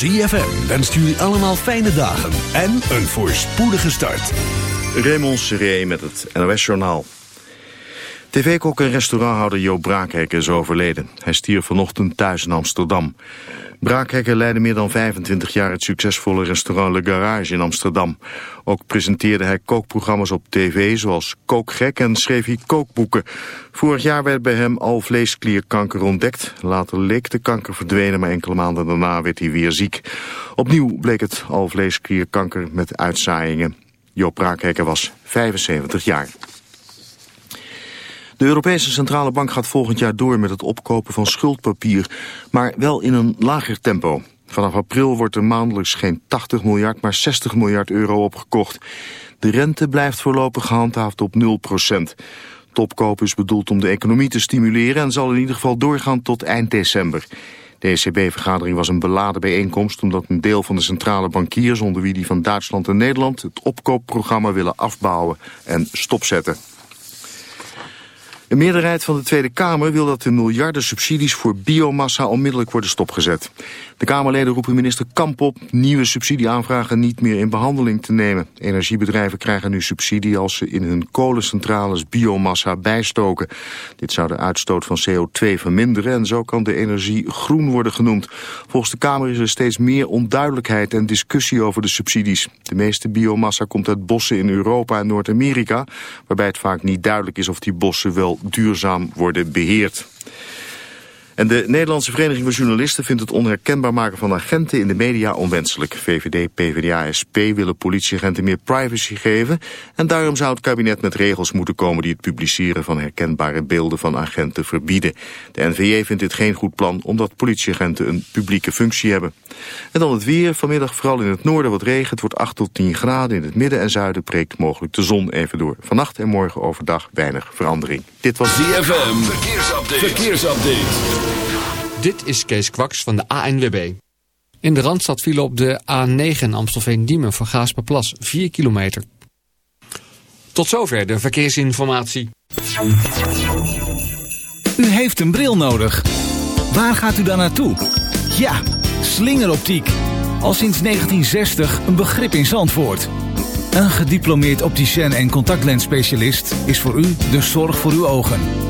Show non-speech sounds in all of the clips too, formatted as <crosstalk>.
ZFM wenst jullie allemaal fijne dagen en een voorspoedige start. Raymond Seré met het NOS-journaal. TV-kok en restauranthouder Jo Braakhekken is overleden. Hij stierf vanochtend thuis in Amsterdam. Braakhekken leidde meer dan 25 jaar het succesvolle restaurant Le Garage in Amsterdam. Ook presenteerde hij kookprogramma's op tv zoals Kookgek en schreef hij kookboeken. Vorig jaar werd bij hem alvleesklierkanker ontdekt. Later leek de kanker verdwenen, maar enkele maanden daarna werd hij weer ziek. Opnieuw bleek het alvleesklierkanker met uitzaaiingen. Joop Braakhekken was 75 jaar. De Europese Centrale Bank gaat volgend jaar door met het opkopen van schuldpapier, maar wel in een lager tempo. Vanaf april wordt er maandelijks geen 80 miljard, maar 60 miljard euro opgekocht. De rente blijft voorlopig gehandhaafd op 0 procent. Topkoop is bedoeld om de economie te stimuleren en zal in ieder geval doorgaan tot eind december. De ECB-vergadering was een beladen bijeenkomst omdat een deel van de centrale bankiers, onder wie die van Duitsland en Nederland, het opkoopprogramma willen afbouwen en stopzetten. Een meerderheid van de Tweede Kamer wil dat de miljarden subsidies voor biomassa onmiddellijk worden stopgezet. De Kamerleden roepen minister Kamp op nieuwe subsidieaanvragen niet meer in behandeling te nemen. Energiebedrijven krijgen nu subsidie als ze in hun kolencentrales biomassa bijstoken. Dit zou de uitstoot van CO2 verminderen en zo kan de energie groen worden genoemd. Volgens de Kamer is er steeds meer onduidelijkheid en discussie over de subsidies. De meeste biomassa komt uit bossen in Europa en Noord-Amerika, waarbij het vaak niet duidelijk is of die bossen wel duurzaam worden beheerd. En de Nederlandse Vereniging van Journalisten vindt het onherkenbaar maken van agenten in de media onwenselijk. VVD, PvdA, SP willen politieagenten meer privacy geven en daarom zou het kabinet met regels moeten komen die het publiceren van herkenbare beelden van agenten verbieden. De NVJ vindt dit geen goed plan omdat politieagenten een publieke functie hebben. En dan het weer, vanmiddag vooral in het noorden wat regen, het wordt 8 tot 10 graden, in het midden en zuiden breekt mogelijk de zon even door. Vannacht en morgen overdag weinig verandering. Dit was ZFM, verkeersupdate. verkeersupdate. Dit is Kees Kwaks van de ANWB. In de Randstad vielen op de A9 Amstelveen-Diemen voor Gaasperplas 4 kilometer. Tot zover de verkeersinformatie. U heeft een bril nodig. Waar gaat u dan naartoe? Ja, slingeroptiek. Al sinds 1960 een begrip in Zandvoort. Een gediplomeerd opticien en contactlensspecialist is voor u de zorg voor uw ogen.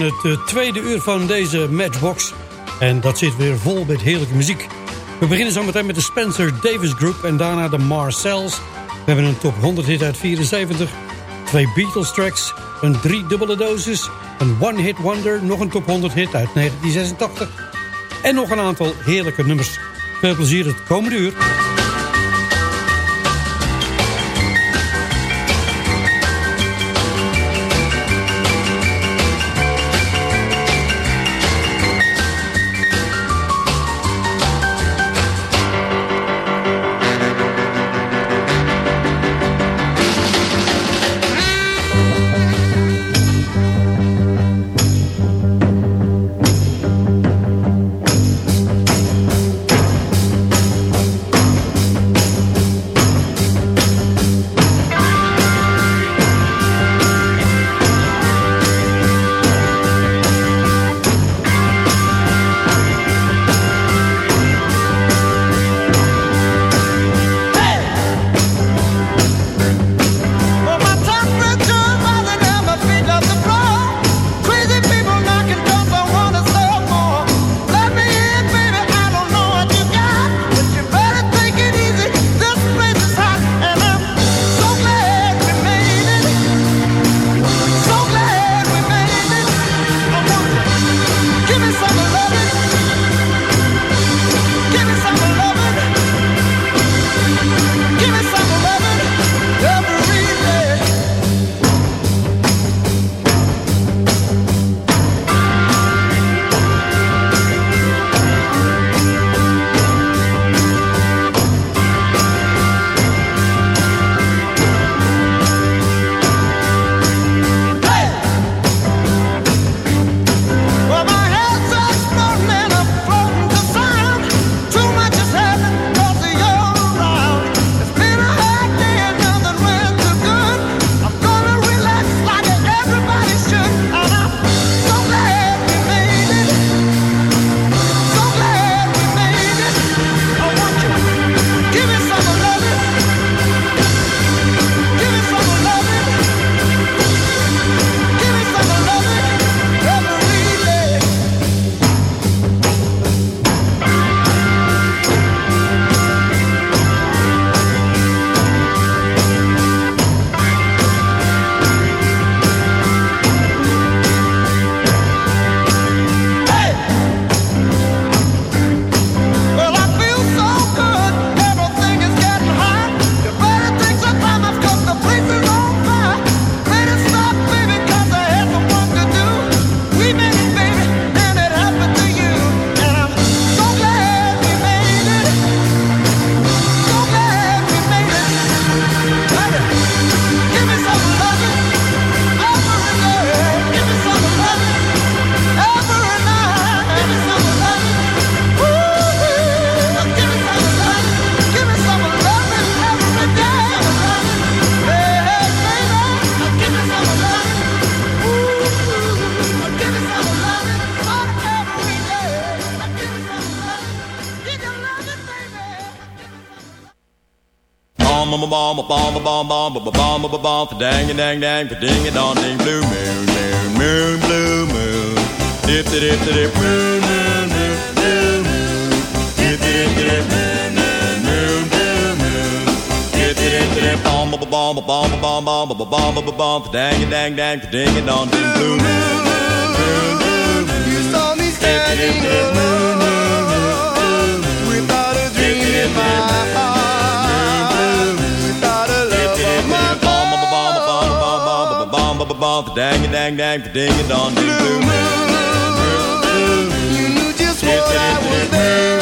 Het uh, tweede uur van deze Matchbox. En dat zit weer vol met heerlijke muziek. We beginnen zo meteen met de Spencer Davis Group en daarna de Marcells. We hebben een top 100 hit uit 74, twee Beatles tracks, een drie dubbele dosis, een one hit wonder, nog een top 100 hit uit 1986 en nog een aantal heerlijke nummers. Veel plezier het komende uur. bomb ba ba dang dang dang ding a dong ding blue moon moon moon blue moon dip dip dip moon moon dip dip moon moon blue moon dip ba ba bomb ba bomb ba bomb ba bomb ba bomb ba bomb dang dang dang ding it on ding blue moon you saw me standing alone without a dream in my heart bomb dang dang dang ding a dong blue moon You knew just what I was there.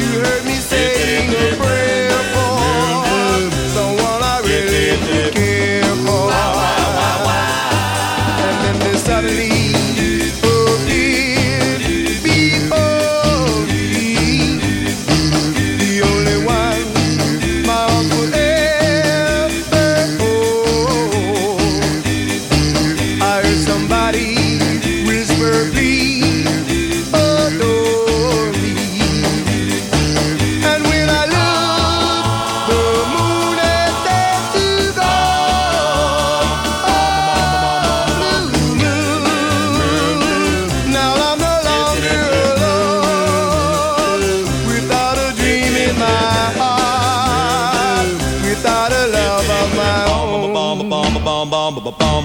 You heard me saying a prayer for someone I really care for. And then suddenly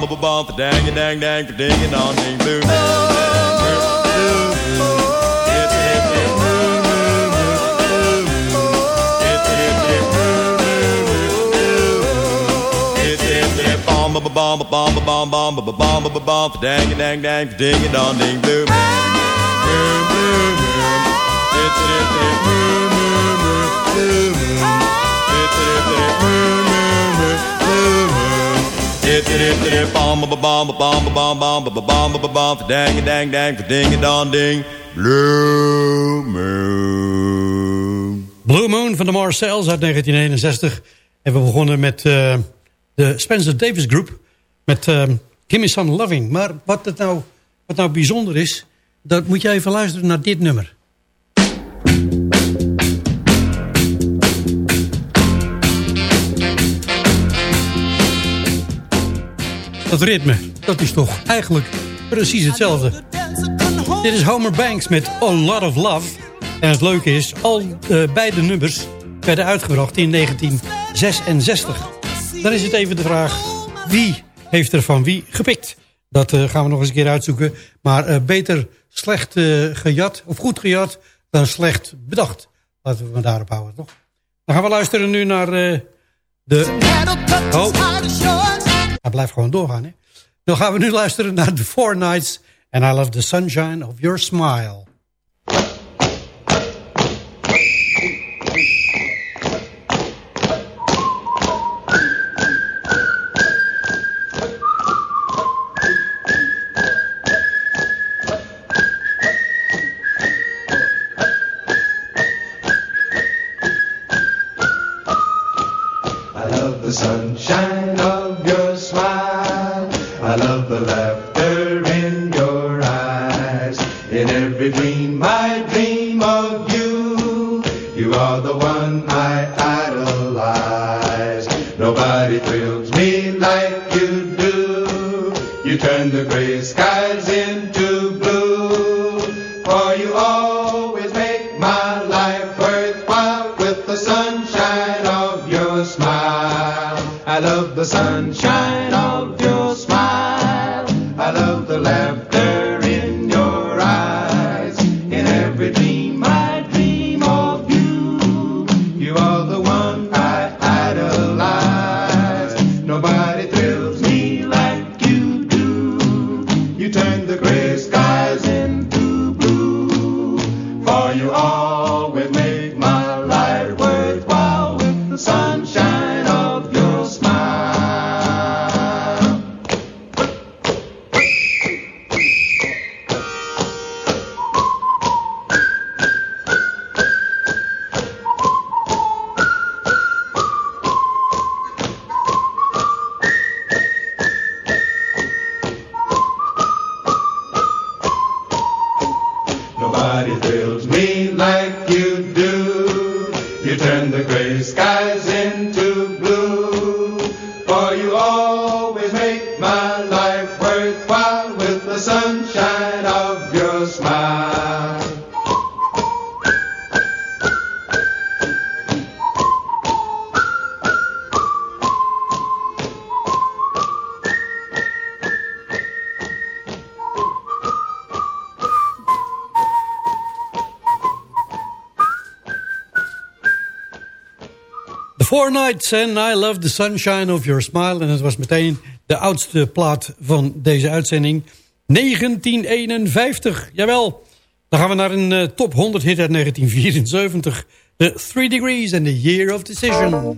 bomb bomb bomb dang dang dang ding dong ding blue bomb bomb bomb bomb bomb bomb bomb bomb bomb dang dang dang ding dong ding Bomb bomb bomb bomb bomb bomb bomb bomb bomb dang dang dang ding dong ding blue moon Blue Moon van de Marcells uit 1961. En we begonnen met eh, de Spencer Davis Group. Met uh, Give Me Some Loving. Maar wat, het nou, wat nou bijzonder is... dat moet je even luisteren naar dit nummer. Dat ritme, dat is toch eigenlijk precies hetzelfde. Dit is Homer Banks met A Lot of Love. En het leuke is, al uh, beide nummers werden uitgebracht in 1966. Dan is het even de vraag, wie heeft er van wie gepikt? Dat uh, gaan we nog eens een keer uitzoeken. Maar uh, beter slecht gejat, of goed gejat, dan slecht bedacht. Laten we maar daarop houden, toch? Dan gaan we luisteren nu naar de... Oh. Hij blijft gewoon doorgaan, hè? Dan gaan we nu luisteren naar The Four Nights... And I love the sunshine of your smile. in the gray skies. Four Nights and I Love the Sunshine of Your Smile. En het was meteen de oudste plaat van deze uitzending. 1951, jawel. Dan gaan we naar een eh, top 100 hit uit 1974. De Three Degrees and the Year of Decision.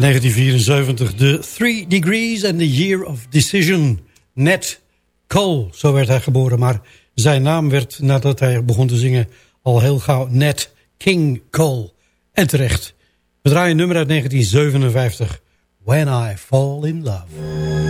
1974, de Three Degrees and the Year of Decision. Nat Cole, zo werd hij geboren. Maar zijn naam werd, nadat hij begon te zingen, al heel gauw Nat King Cole. En terecht. We draaien nummer uit 1957, When I Fall in Love.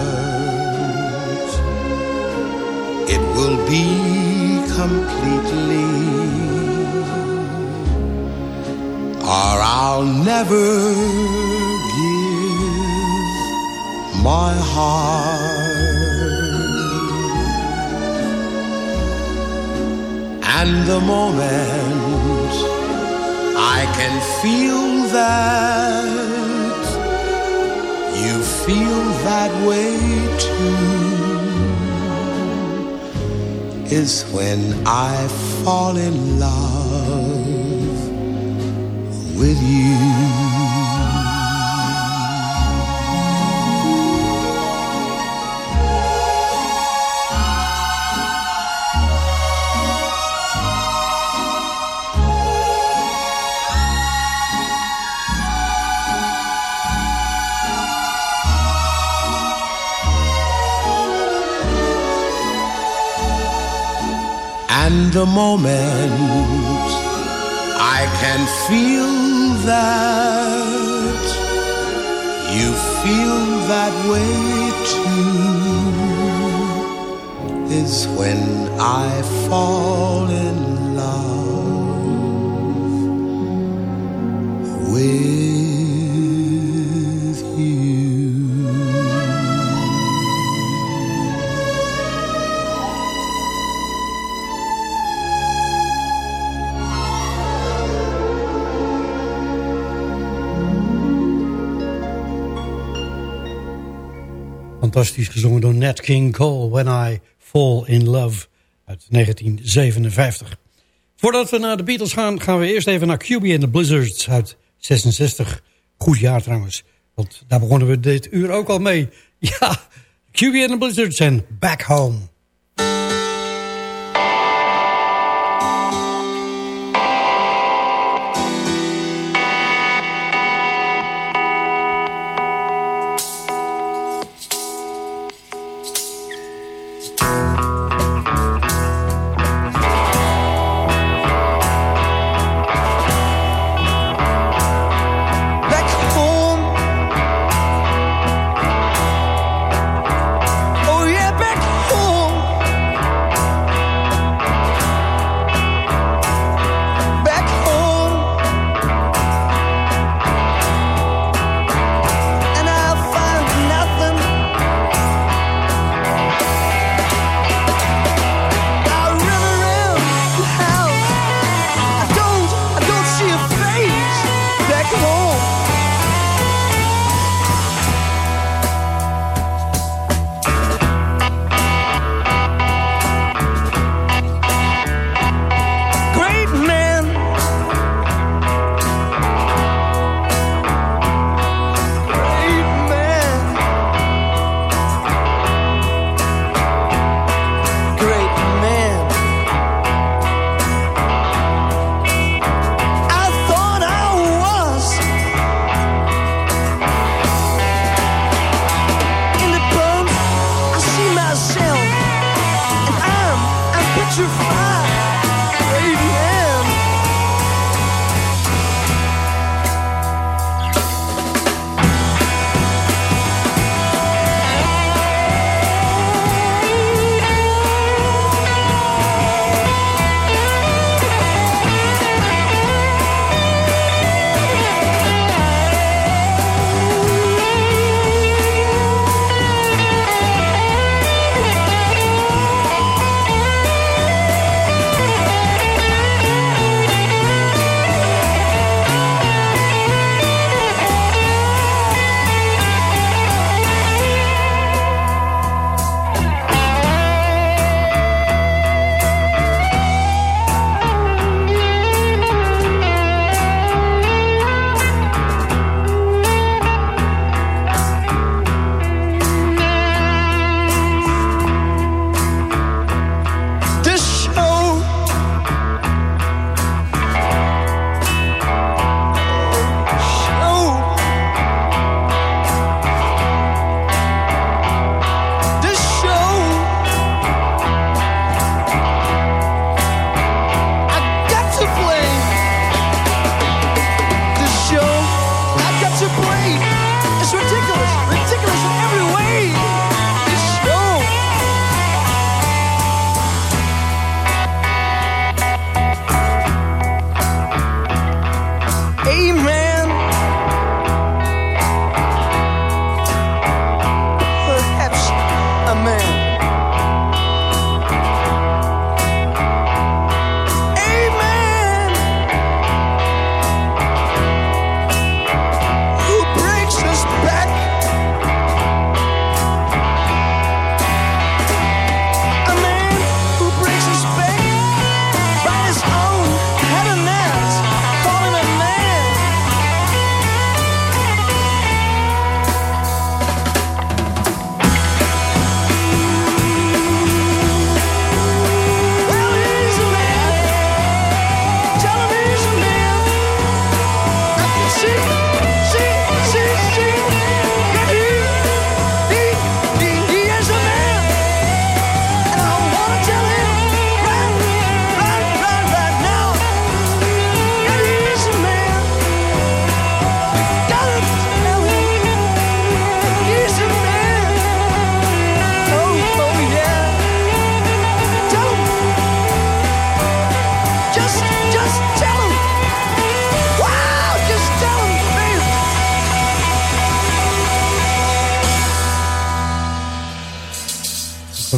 will be completely, or I'll never give my heart. And the moment I can feel that you feel that way too is when I fall in love with you. The moment I can feel that. You feel that way too is when I fall in love with Fantastisch gezongen door Nat King Cole, When I Fall in Love uit 1957. Voordat we naar de Beatles gaan, gaan we eerst even naar QB and the Blizzards uit 66. Goed jaar trouwens, want daar begonnen we dit uur ook al mee. Ja, QB and the Blizzards en Back Home.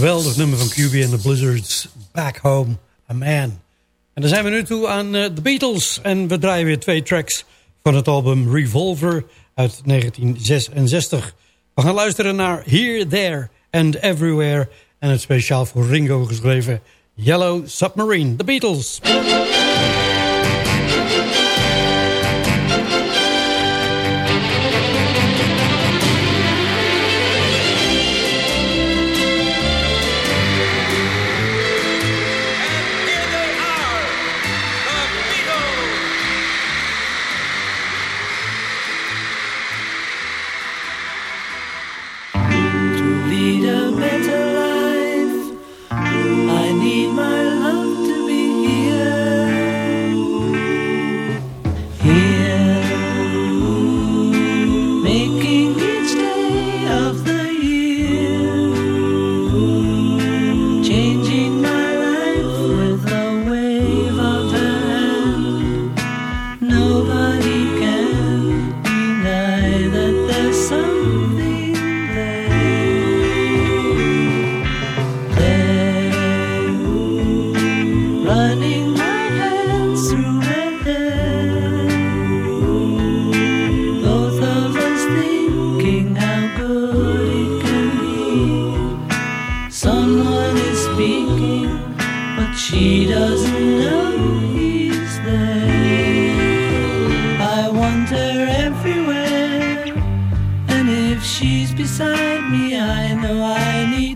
geweldig nummer van QB and the Blizzards. Back Home, A Man. En dan zijn we nu toe aan uh, The Beatles. En we draaien weer twee tracks van het album Revolver uit 1966. We gaan luisteren naar Here, There and Everywhere. En het speciaal voor Ringo geschreven Yellow Submarine. The Beatles. She doesn't know he's there. I want her everywhere. And if she's beside me, I know I need.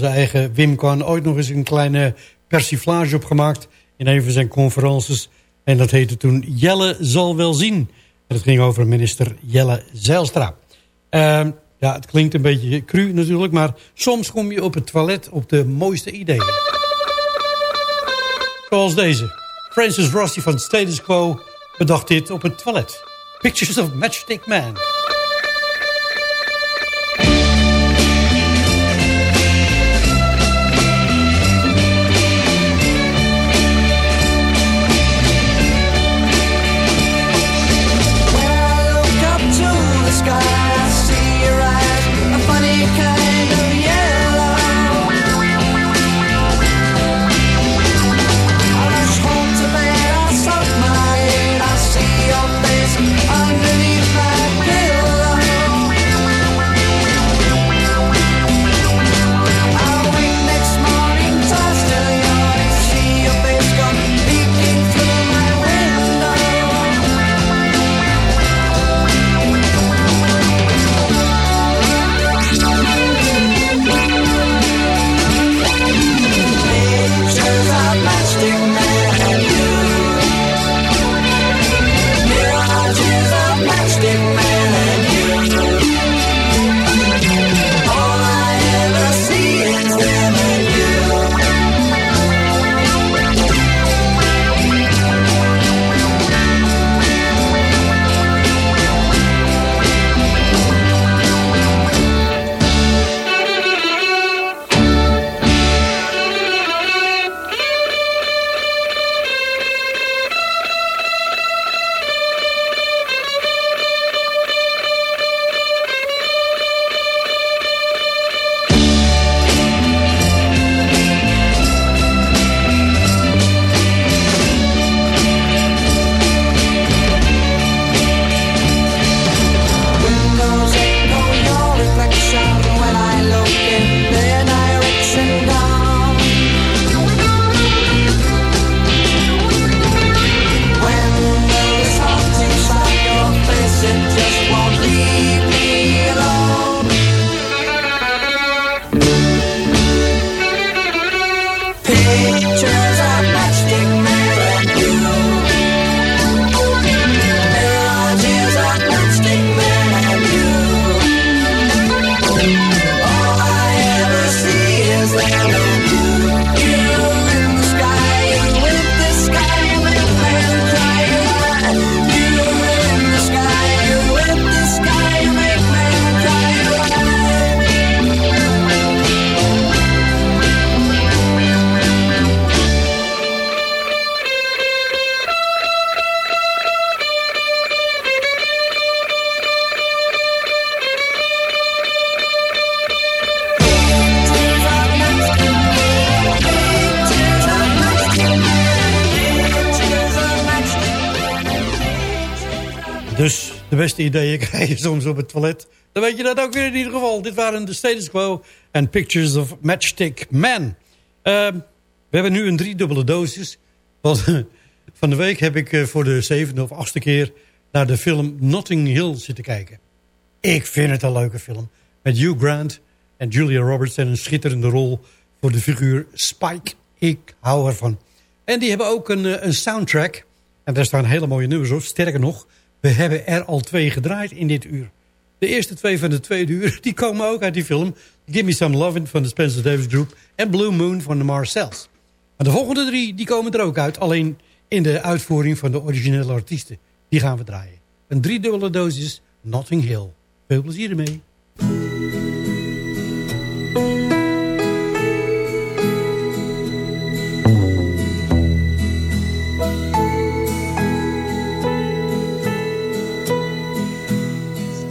Onze eigen Wim Kan ooit nog eens een kleine persiflage op gemaakt... in een van zijn conferences. En dat heette toen Jelle zal wel zien. En dat ging over minister Jelle Zijlstra. Ehm, ja, het klinkt een beetje cru natuurlijk... maar soms kom je op het toilet op de mooiste ideeën. Zoals deze. Francis Rossi van Status Quo bedacht dit op het toilet. Pictures of Matchstick Man. Dus de beste ideeën krijg je soms op het toilet. Dan weet je dat ook weer in ieder geval. Dit waren de Status Quo en Pictures of Matchstick Man. Ehm, we hebben nu een driedubbele dosis. Want <laughs> van de week heb ik eh, voor de zevende of achtste keer... naar de film Notting Hill zitten kijken. Ik vind het een leuke film. Met Hugh Grant en Julia Roberts... en een schitterende rol voor de figuur Spike. Ik hou ervan. En die hebben ook een, eh, een soundtrack. En daar staan hele mooie nummers op. Sterker nog, we hebben er al twee gedraaid in dit uur. De eerste twee van de tweede uur, <laughs> die komen ook uit die film. Give Me Some Lovin' van de Spencer Davis Group. En Blue Moon van de Marcells. Maar de volgende drie, die komen er ook uit. Alleen in de uitvoering van de originele artiesten. Die gaan we draaien. Een driedubbele dosis Notting Hill. Veel plezier ermee.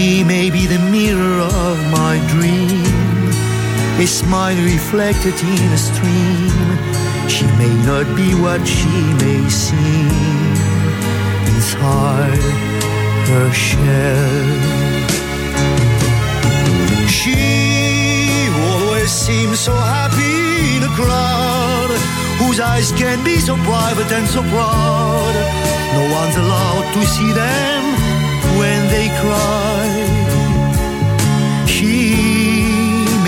She may be the mirror of my dream, a smile reflected in a stream. She may not be what she may seem inside her shell. She always seems so happy in a crowd whose eyes can be so private and so proud. No one's allowed to see them when they cry. She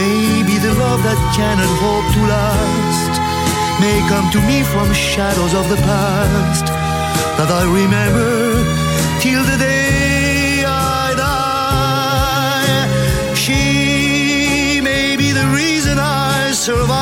may be the love that cannot hope to last, may come to me from shadows of the past that I remember till the day I die. She may be the reason I survive,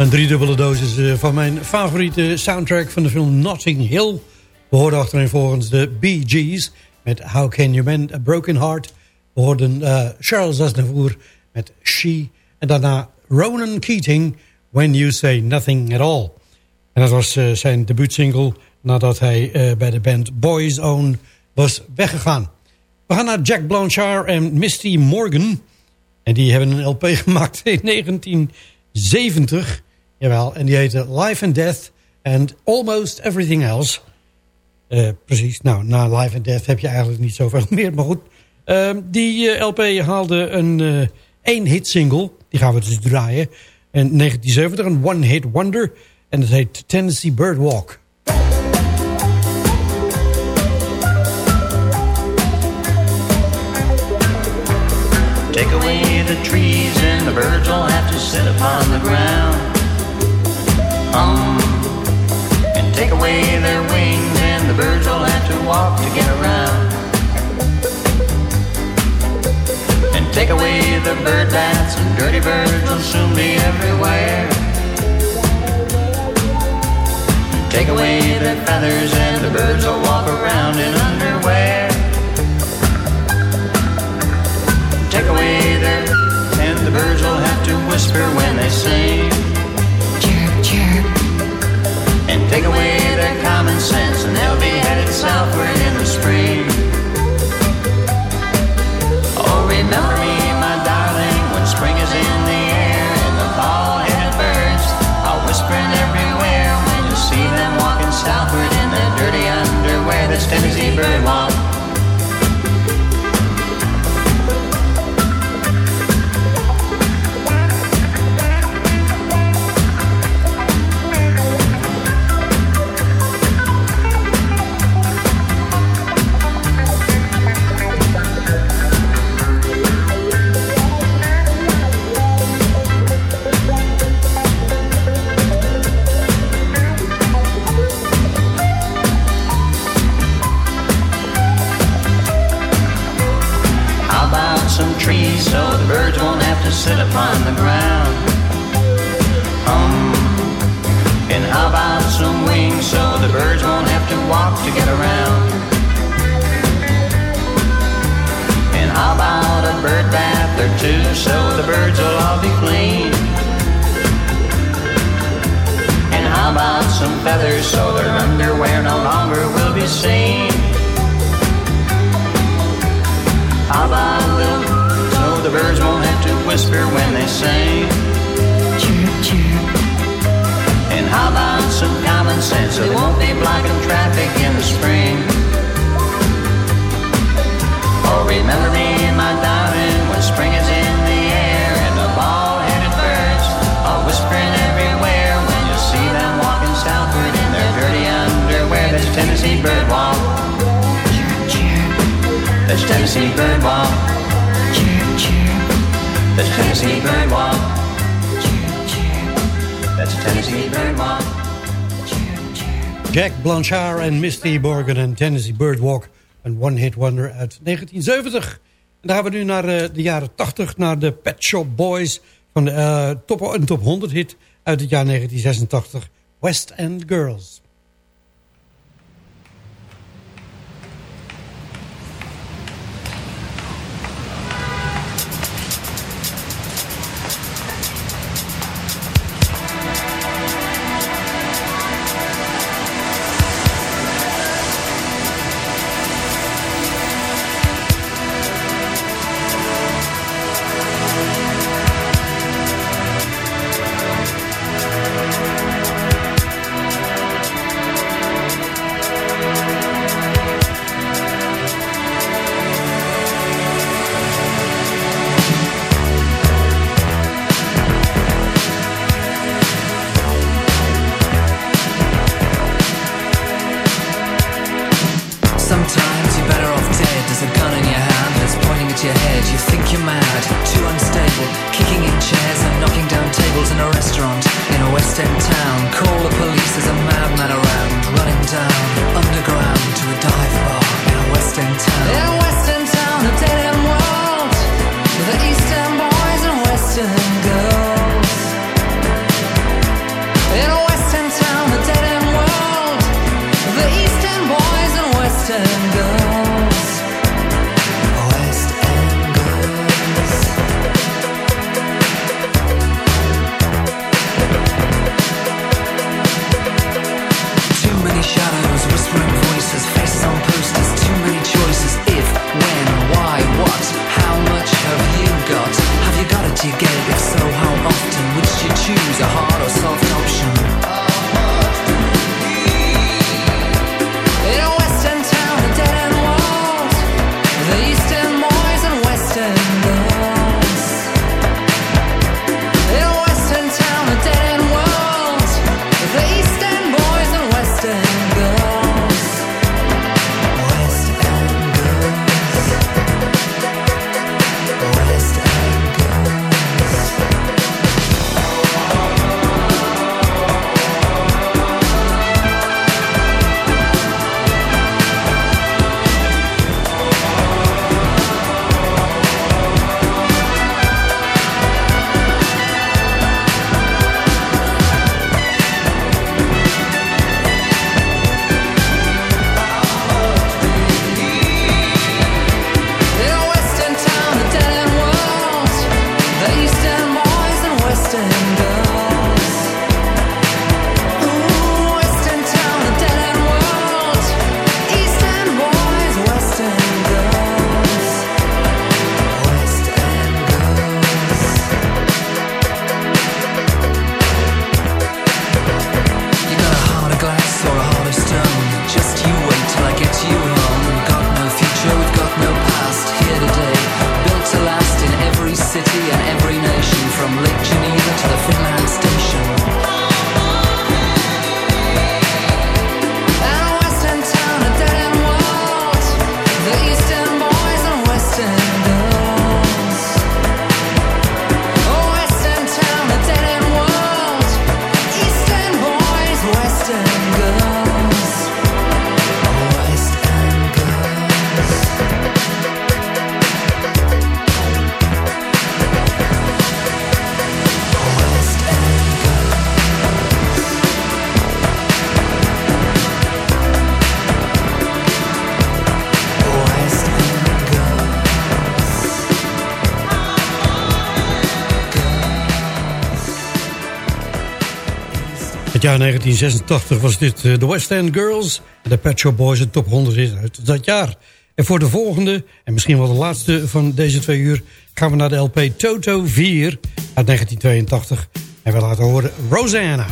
Een driedubbele dosis eh, van mijn favoriete soundtrack van de film Notting Hill. We hoorden achterin volgens de Bee Gees met How Can You Mend a Broken Heart. We hoorden eh, Charles Aznavour met She. En daarna Ronan Keating, When You Say Nothing At All. En dat was eh, zijn debuutsingle nadat hij bij de band Boys Own was weggegaan. We gaan naar Jack Blanchard en Misty Morgan. En die hebben een LP <laughs> gemaakt in 1970. Jawel, en die heette Life and Death and Almost Everything Else. Eh, precies, nou, na Life and Death heb je eigenlijk niet zoveel <laughs> meer. Maar goed, Ehm, die eh, LP haalde een eh, één hit single. Die gaan we dus draaien. In 1970, een one hit wonder. En het heet Tennessee Birdwalk. Take away the trees and the birds will have to sit upon the ground. And take away their wings and the birds will have to walk to get around. And take away the bird baths and dirty birds will soon be everywhere. And take away their feathers and the birds will walk around in underwear. Take away their, and the birds will have to whisper when they sing. Take away their common sense, and they'll be headed southward in the spring. Oh, remember me, my darling, when spring is in the air and the ball-headed birds are whispering everywhere when you see them walking southward in their dirty underwear. That's Tennessee bird walk. Jack Blanchard en Misty Morgan en Tennessee Birdwalk. Een one-hit wonder uit 1970. En daar gaan we nu naar eh, de jaren 80, naar de Pet Shop Boys... van de, eh, top, een top 100 hit uit het jaar 1986. West End Girls. Jaar 1986 was dit eh, de West End Girls en de Pet Shop Boys, de top 100 is uit dat jaar. En voor de volgende, en misschien wel de laatste van deze twee uur... gaan we naar de LP Toto 4 uit 1982. En we laten horen Rosanna.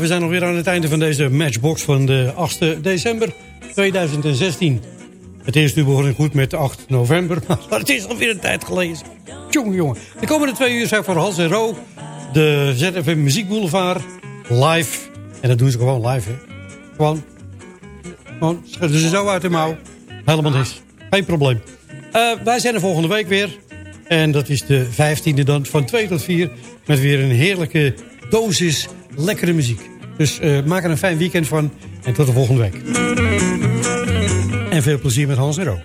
We zijn alweer aan het einde van deze matchbox van de 8 december 2016. Het eerste uur begon goed met 8 november, <laughs> maar het is alweer een tijd geleden. Jongen, jongen. De komende twee uur zijn voor Hans en Ro de ZFM Muziek Boulevard live. En dat doen ze gewoon live, hè. Gewoon, gewoon schudden ze zo uit de mouw. Helemaal niks. Geen probleem. Eh, wij zijn er volgende week weer. En dat is de 15e dan van 2 tot 4. Met weer een heerlijke dosis lekkere muziek. Dus eh, maak er een fijn weekend van. En tot de volgende week. En veel plezier met Hans en Ro.